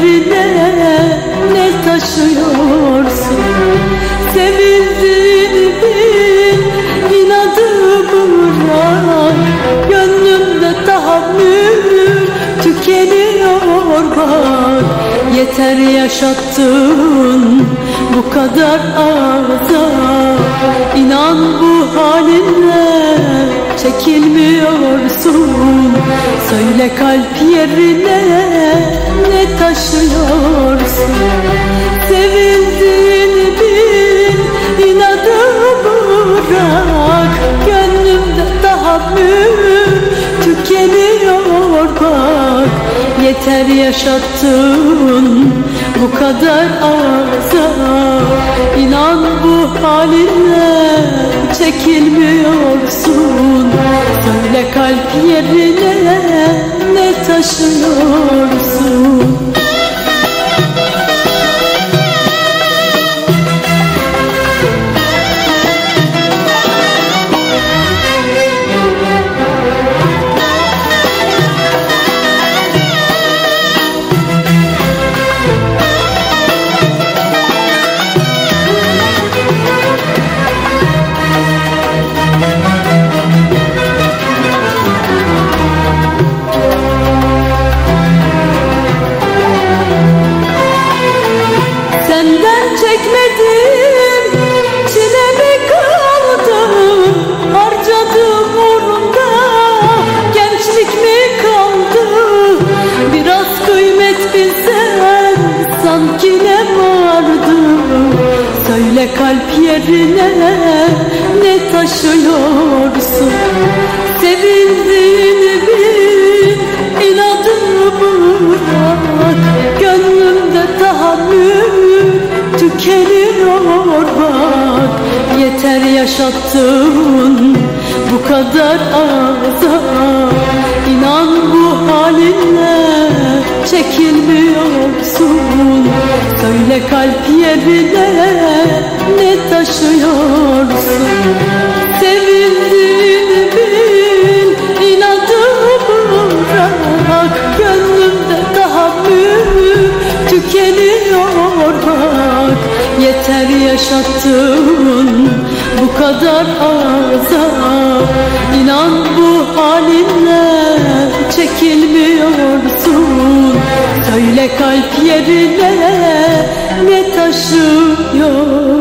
geride ne taşıyorsun? Sevildim bin inadı bırak Gönlümde tahammül tükeniyor bak. Yeter yaşattın bu kadar azap İnan bu halinle çekilmiyorsun. Söyle kalp yerine ne taşıyorsun. Sevildiğini bil inadı bırak. Gönlümde tahammül tükeniyor bak. Yeter yaşattın bu kadar azap İnan bu halinle çekilmiyorsun. Söyle kalp yerine çekmedim. Çilemi kaldı Harcadım uğrunda gençlik mi kaldı? Biraz kıymet bilsen sanki ne vardı? Söyle kalp yerine ne taşıyorsun? Sevildiğini tükeniyor bak Yeter yaşattın bu kadar azap. İnan bu halinle çekilmiyorsun. Söyle kalp yerine ne taşıyorsun? Sevildiğini bil inadını bırak. Gönlümde tahammül tükeniyor bak Yeter yaşattın bu kadar azap İnan bu halinle çekilmiyorsun. Söyle kalp yerine ne taşıyor